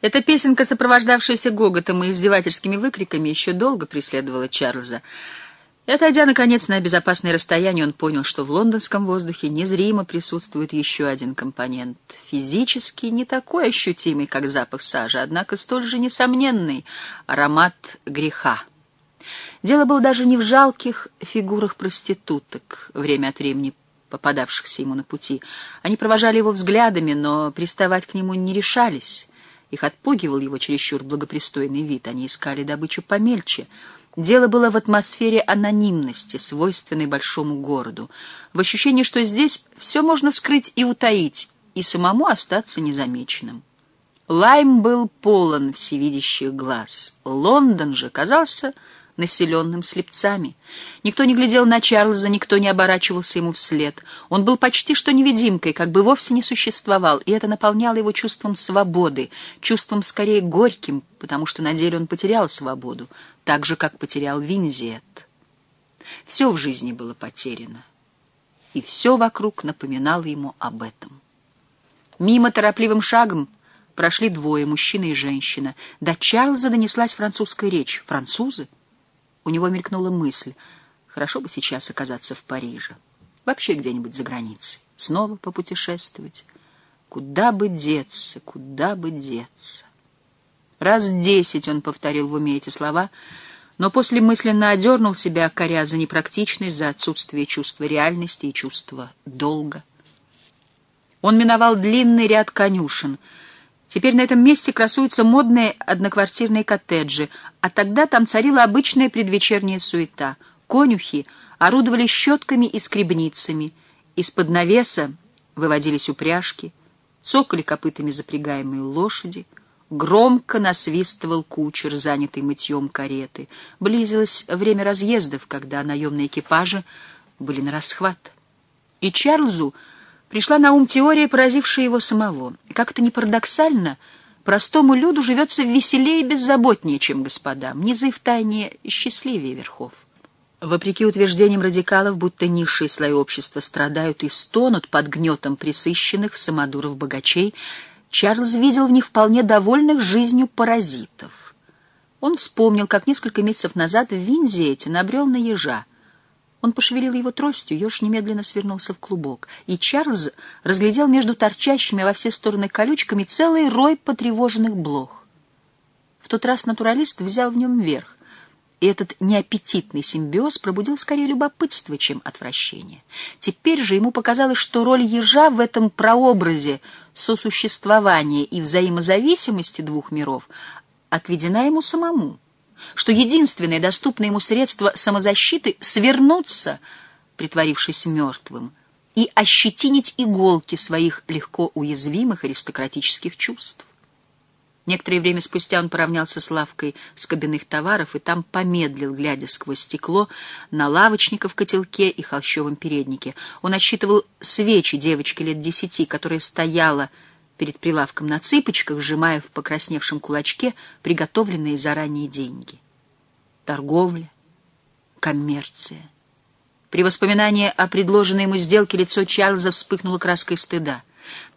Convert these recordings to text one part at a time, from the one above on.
Эта песенка, сопровождавшаяся гоготом и издевательскими выкриками, еще долго преследовала Чарльза. И, отойдя, наконец, на безопасное расстояние, он понял, что в лондонском воздухе незримо присутствует еще один компонент. Физически не такой ощутимый, как запах сажи, однако столь же несомненный — аромат греха. Дело было даже не в жалких фигурах проституток, время от времени попадавшихся ему на пути. Они провожали его взглядами, но приставать к нему не решались. Их отпугивал его чересчур благопристойный вид, они искали добычу помельче. Дело было в атмосфере анонимности, свойственной большому городу, в ощущении, что здесь все можно скрыть и утаить, и самому остаться незамеченным. Лайм был полон всевидящих глаз. Лондон же казался населенным слепцами. Никто не глядел на Чарльза, никто не оборачивался ему вслед. Он был почти что невидимкой, как бы вовсе не существовал, и это наполняло его чувством свободы, чувством скорее горьким, потому что на деле он потерял свободу, так же, как потерял Винзиет. Все в жизни было потеряно, и все вокруг напоминало ему об этом. Мимо торопливым шагом прошли двое, мужчина и женщина. До Чарльза донеслась французская речь. Французы? У него мелькнула мысль, хорошо бы сейчас оказаться в Париже. Вообще где-нибудь за границей. Снова попутешествовать. Куда бы деться, куда бы деться. Раз десять он повторил в уме эти слова, но после мысленно одернул себя, коря за непрактичность, за отсутствие чувства реальности и чувства долга. Он миновал длинный ряд конюшен — Теперь на этом месте красуются модные одноквартирные коттеджи, а тогда там царила обычная предвечерняя суета. Конюхи орудовали щетками и скребницами, из-под навеса выводились упряжки, цокали копытами запрягаемые лошади, громко насвистывал кучер, занятый мытьем кареты. Близилось время разъездов, когда наемные экипажи были на расхват. И Чарльзу пришла на ум теория, поразившая его самого. И как это ни парадоксально, простому люду живется веселее и беззаботнее, чем господам, низы в тайне счастливее верхов. Вопреки утверждениям радикалов, будто низшие слои общества страдают и стонут под гнетом присыщенных самодуров-богачей, Чарльз видел в них вполне довольных жизнью паразитов. Он вспомнил, как несколько месяцев назад в Винзиэте набрел на ежа. Он пошевелил его тростью, еж немедленно свернулся в клубок, и Чарльз разглядел между торчащими во все стороны колючками целый рой потревоженных блох. В тот раз натуралист взял в нем верх, и этот неаппетитный симбиоз пробудил скорее любопытство, чем отвращение. Теперь же ему показалось, что роль ежа в этом прообразе сосуществования и взаимозависимости двух миров отведена ему самому — что единственное доступное ему средство самозащиты — свернуться, притворившись мертвым, и ощетинить иголки своих легко уязвимых аристократических чувств. Некоторое время спустя он поравнялся с лавкой с кабинных товаров и там помедлил, глядя сквозь стекло на лавочника в котелке и холщовом переднике. Он отсчитывал свечи девочки лет десяти, которая стояла перед прилавком на цыпочках, сжимая в покрасневшем кулачке приготовленные заранее деньги. Торговля, коммерция. При воспоминании о предложенной ему сделке лицо Чарльза вспыхнуло краской стыда.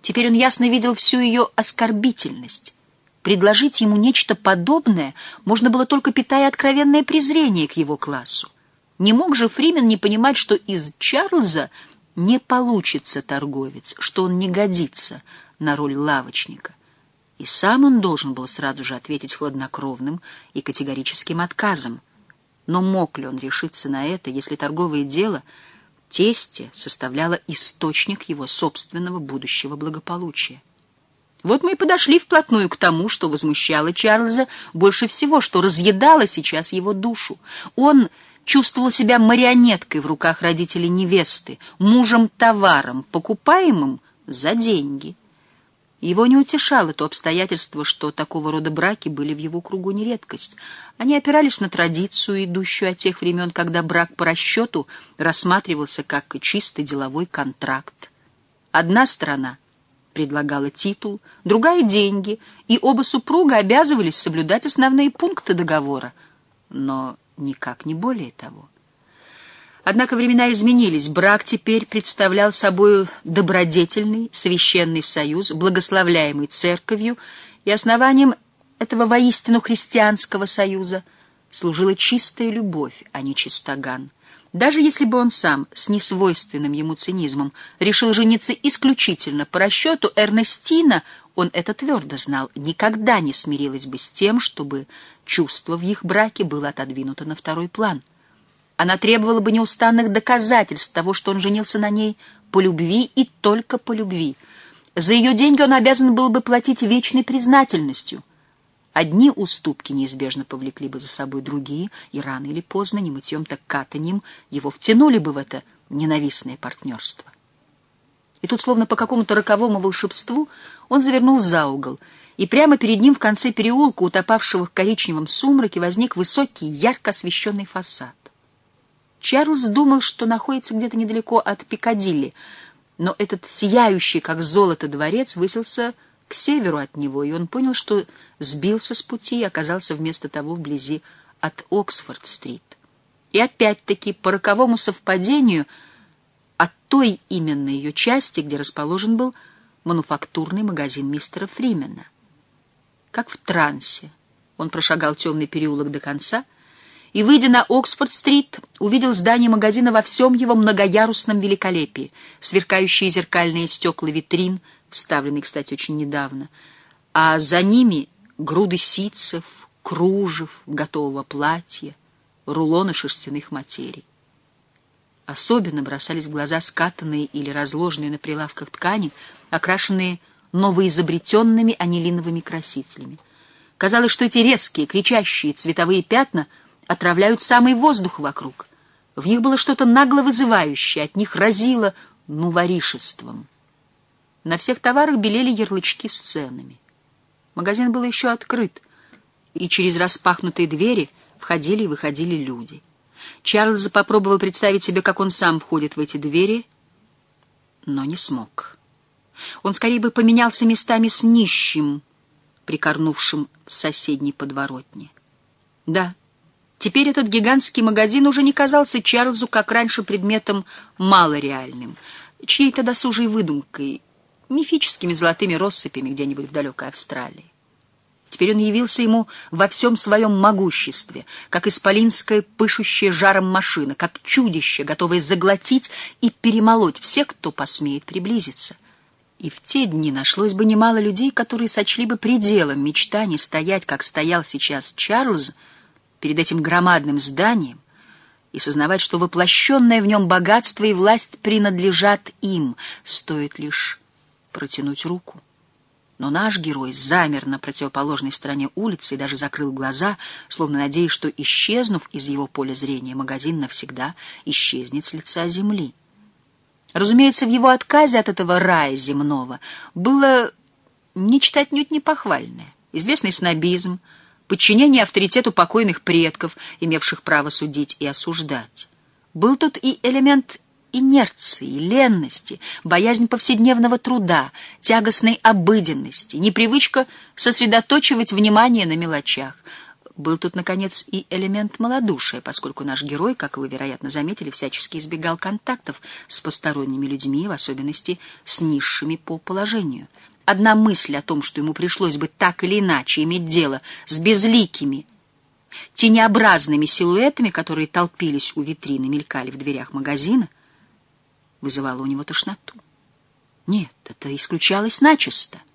Теперь он ясно видел всю ее оскорбительность. Предложить ему нечто подобное можно было только питая откровенное презрение к его классу. Не мог же Фримен не понимать, что из Чарльза не получится торговец, что он не годится — на роль лавочника. И сам он должен был сразу же ответить хладнокровным и категорическим отказом. Но мог ли он решиться на это, если торговое дело тесте составляло источник его собственного будущего благополучия? Вот мы и подошли вплотную к тому, что возмущало Чарльза больше всего, что разъедало сейчас его душу. Он чувствовал себя марионеткой в руках родителей невесты, мужем-товаром, покупаемым за деньги. Его не утешало то обстоятельство, что такого рода браки были в его кругу не редкость. Они опирались на традицию, идущую от тех времен, когда брак по расчету рассматривался как чисто деловой контракт. Одна сторона предлагала титул, другая — деньги, и оба супруга обязывались соблюдать основные пункты договора, но никак не более того. Однако времена изменились. Брак теперь представлял собою добродетельный, священный союз, благословляемый церковью и основанием этого воистину христианского союза служила чистая любовь, а не чистоган. Даже если бы он сам, с несвойственным ему цинизмом, решил жениться исключительно по расчету, Эрнестина, он это твердо знал, никогда не смирилась бы с тем, чтобы чувство в их браке было отодвинуто на второй план. Она требовала бы неустанных доказательств того, что он женился на ней по любви и только по любви. За ее деньги он обязан был бы платить вечной признательностью — Одни уступки неизбежно повлекли бы за собой другие, и рано или поздно, не мытьем так катаньем, его втянули бы в это ненавистное партнерство. И тут, словно по какому-то роковому волшебству, он завернул за угол, и прямо перед ним в конце переулка, утопавшего в коричневом сумраке, возник высокий, ярко освещенный фасад. Чарльз думал, что находится где-то недалеко от Пикадилли, но этот сияющий, как золото, дворец высился к северу от него, и он понял, что сбился с пути и оказался вместо того вблизи от Оксфорд-стрит. И опять-таки, по роковому совпадению, от той именно ее части, где расположен был мануфактурный магазин мистера Фримена. Как в трансе, он прошагал темный переулок до конца и, выйдя на Оксфорд-стрит, увидел здание магазина во всем его многоярусном великолепии, сверкающие зеркальные стекла витрин — вставленный, кстати, очень недавно, а за ними груды ситцев, кружев, готового платья, рулоны шерстяных материй. Особенно бросались в глаза скатанные или разложенные на прилавках ткани, окрашенные новоизобретенными анилиновыми красителями. Казалось, что эти резкие, кричащие цветовые пятна отравляют самый воздух вокруг. В них было что-то нагло вызывающее, от них разило нуворишеством. На всех товарах белели ярлычки с ценами. Магазин был еще открыт, и через распахнутые двери входили и выходили люди. Чарльз попробовал представить себе, как он сам входит в эти двери, но не смог. Он скорее бы поменялся местами с нищим, прикорнувшим в соседней подворотне. Да, теперь этот гигантский магазин уже не казался Чарльзу, как раньше, предметом малореальным, чьей-то досужей выдумкой — мифическими золотыми россыпями где-нибудь в далекой Австралии. Теперь он явился ему во всем своем могуществе, как исполинская пышущая жаром машина, как чудище, готовое заглотить и перемолоть всех, кто посмеет приблизиться. И в те дни нашлось бы немало людей, которые сочли бы пределом мечтаний стоять, как стоял сейчас Чарльз, перед этим громадным зданием, и сознавать, что воплощенное в нем богатство и власть принадлежат им, стоит лишь протянуть руку. Но наш герой замер на противоположной стороне улицы и даже закрыл глаза, словно надеясь, что, исчезнув из его поля зрения, магазин навсегда исчезнет с лица земли. Разумеется, в его отказе от этого рая земного было нечто отнюдь непохвальное. Известный снобизм, подчинение авторитету покойных предков, имевших право судить и осуждать. Был тут и элемент инерции, ленности, боязнь повседневного труда, тягостной обыденности, непривычка сосредоточивать внимание на мелочах. Был тут, наконец, и элемент малодушия, поскольку наш герой, как вы, вероятно, заметили, всячески избегал контактов с посторонними людьми, в особенности с низшими по положению. Одна мысль о том, что ему пришлось бы так или иначе иметь дело с безликими, тенеобразными силуэтами, которые толпились у витрины, мелькали в дверях магазина — вызывало у него тошноту. Нет, это исключалось начисто —